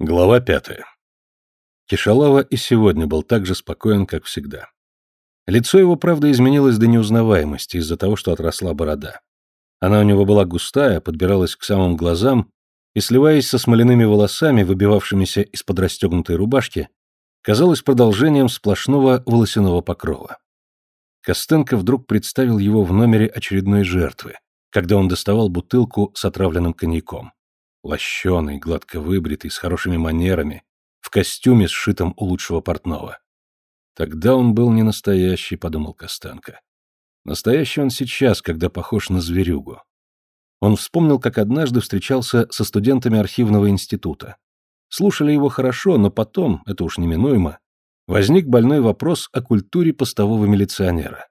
Глава пятая. Кишалава и сегодня был так же спокоен, как всегда. Лицо его, правда, изменилось до неузнаваемости из-за того, что отросла борода. Она у него была густая, подбиралась к самым глазам и, сливаясь со смоляными волосами, выбивавшимися из-под расстегнутой рубашки, казалась продолжением сплошного волосяного покрова. Костенко вдруг представил его в номере очередной жертвы, когда он доставал бутылку с отравленным коньяком. Лощеный, гладко выбритый, с хорошими манерами, в костюме, сшитом у лучшего портного. Тогда он был не настоящий, подумал Костенко. Настоящий он сейчас, когда похож на зверюгу. Он вспомнил, как однажды встречался со студентами архивного института. Слушали его хорошо, но потом, это уж неминуемо, возник больной вопрос о культуре постового милиционера.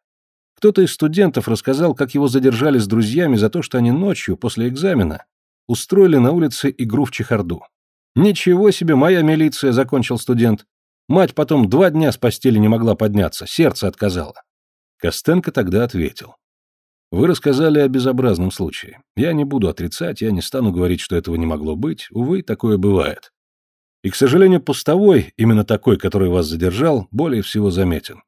Кто-то из студентов рассказал, как его задержали с друзьями за то, что они ночью, после экзамена, устроили на улице игру в чехарду. «Ничего себе, моя милиция», — закончил студент. Мать потом два дня с постели не могла подняться, сердце отказало. Костенко тогда ответил. Вы рассказали о безобразном случае. Я не буду отрицать, я не стану говорить, что этого не могло быть. Увы, такое бывает. И, к сожалению, пустовой, именно такой, который вас задержал, более всего заметен.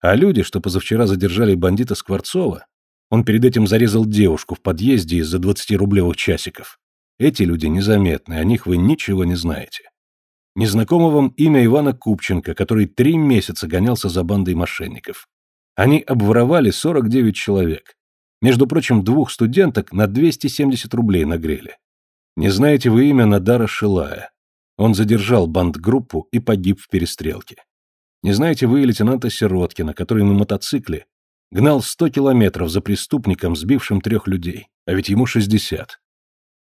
А люди, что позавчера задержали бандита Скворцова, он перед этим зарезал девушку в подъезде из-за 20-рублевых часиков. Эти люди незаметны, о них вы ничего не знаете. Незнакомо вам имя Ивана Купченко, который три месяца гонялся за бандой мошенников. Они обворовали 49 человек. Между прочим, двух студенток на 270 рублей нагрели. Не знаете вы имя Надара Шилая. Он задержал бандгруппу и погиб в перестрелке. Не знаете вы лейтенанта Сироткина, который на мотоцикле Гнал сто километров за преступником, сбившим трех людей, а ведь ему шестьдесят.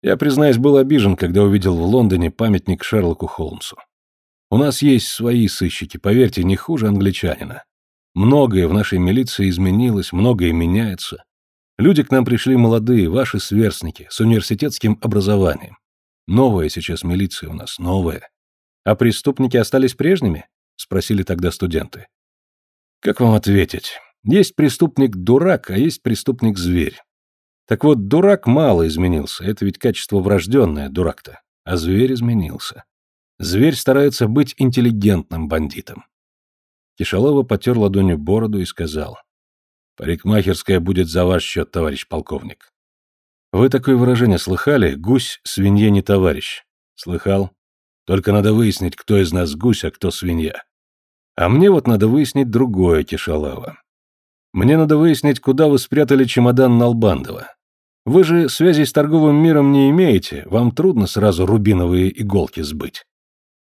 Я, признаюсь, был обижен, когда увидел в Лондоне памятник Шерлоку Холмсу. У нас есть свои сыщики, поверьте, не хуже англичанина. Многое в нашей милиции изменилось, многое меняется. Люди к нам пришли молодые, ваши сверстники, с университетским образованием. Новая сейчас милиция у нас, новая. А преступники остались прежними? Спросили тогда студенты. Как вам ответить? Есть преступник-дурак, а есть преступник-зверь. Так вот, дурак мало изменился, это ведь качество врожденное, дурак-то. А зверь изменился. Зверь старается быть интеллигентным бандитом. Кишалова потер ладонью бороду и сказал. «Парикмахерская будет за ваш счет, товарищ полковник». «Вы такое выражение слыхали? Гусь свинье не товарищ». «Слыхал. Только надо выяснить, кто из нас гусь, а кто свинья». «А мне вот надо выяснить другое, Кишалова. Мне надо выяснить, куда вы спрятали чемодан Налбандова. Вы же связей с торговым миром не имеете, вам трудно сразу рубиновые иголки сбыть».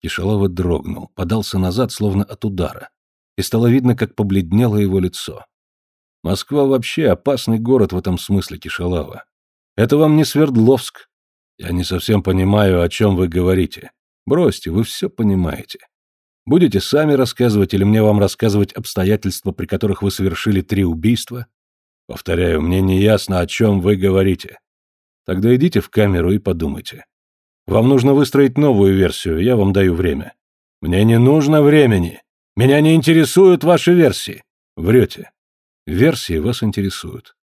Кишалова дрогнул, подался назад, словно от удара, и стало видно, как побледнело его лицо. «Москва вообще опасный город в этом смысле, Кишалова. Это вам не Свердловск. Я не совсем понимаю, о чем вы говорите. Бросьте, вы все понимаете. Будете сами рассказывать или мне вам рассказывать обстоятельства, при которых вы совершили три убийства? Повторяю, мне не ясно, о чем вы говорите. Тогда идите в камеру и подумайте. Вам нужно выстроить новую версию, я вам даю время. Мне не нужно времени. Меня не интересуют ваши версии. Врете. Версии вас интересуют.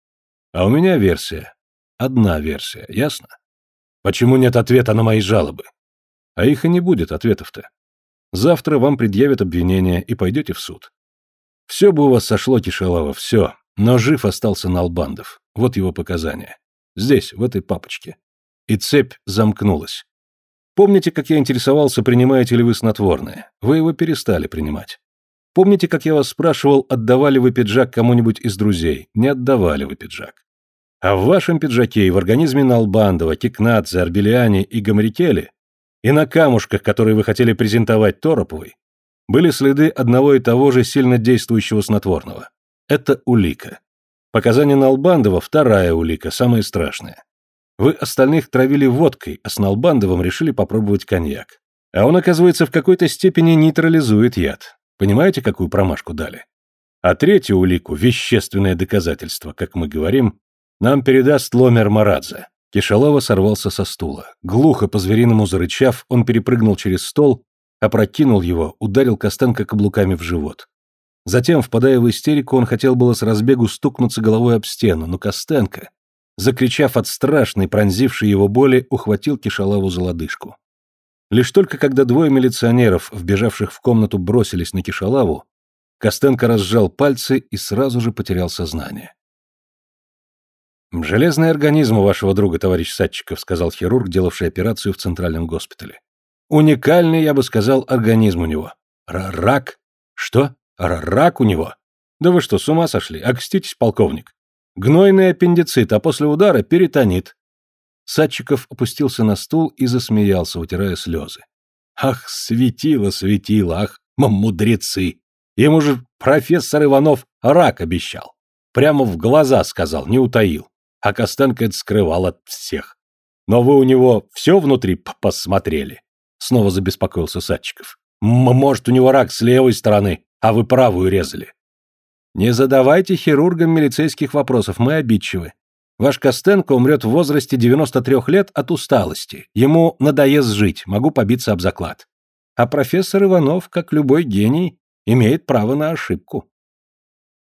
А у меня версия. Одна версия, ясно? Почему нет ответа на мои жалобы? А их и не будет ответов-то. Завтра вам предъявят обвинение и пойдете в суд. Все бы у вас сошло, Кишалова, все, но жив остался Налбандов. Вот его показания. Здесь, в этой папочке. И цепь замкнулась. Помните, как я интересовался, принимаете ли вы снотворное? Вы его перестали принимать. Помните, как я вас спрашивал, отдавали вы пиджак кому-нибудь из друзей? Не отдавали вы пиджак. А в вашем пиджаке и в организме Налбандова, Кикнадзе, Арбелиани и Гамрикели и на камушках, которые вы хотели презентовать Тороповой, были следы одного и того же сильно действующего снотворного. Это улика. Показания Налбандова – вторая улика, самая страшная. Вы остальных травили водкой, а с Налбандовым решили попробовать коньяк. А он, оказывается, в какой-то степени нейтрализует яд. Понимаете, какую промашку дали? А третью улику, вещественное доказательство, как мы говорим, нам передаст Ломер Марадзе. Кишалова сорвался со стула. Глухо по-звериному зарычав, он перепрыгнул через стол, опрокинул его, ударил Костенко каблуками в живот. Затем, впадая в истерику, он хотел было с разбегу стукнуться головой об стену, но Костенко, закричав от страшной, пронзившей его боли, ухватил Кишалову за лодыжку. Лишь только когда двое милиционеров, вбежавших в комнату, бросились на Кишалаву, Костенко разжал пальцы и сразу же потерял сознание. «Железный организм у вашего друга, товарищ Садчиков», сказал хирург, делавший операцию в центральном госпитале. «Уникальный, я бы сказал, организм у него. Р рак? Что? Р рак у него? Да вы что, с ума сошли? Окститесь, полковник. Гнойный аппендицит, а после удара перитонит. Садчиков опустился на стул и засмеялся, утирая слезы. Ах, светило, светило, ах, мудрецы! Ему же профессор Иванов рак обещал. Прямо в глаза сказал, не утаил а Костенко это скрывал от всех. Но вы у него все внутри посмотрели? Снова забеспокоился Садчиков. Может, у него рак с левой стороны, а вы правую резали. Не задавайте хирургам милицейских вопросов, мы обидчивы. Ваш Костенко умрет в возрасте 93 лет от усталости. Ему надоест жить, могу побиться об заклад. А профессор Иванов, как любой гений, имеет право на ошибку.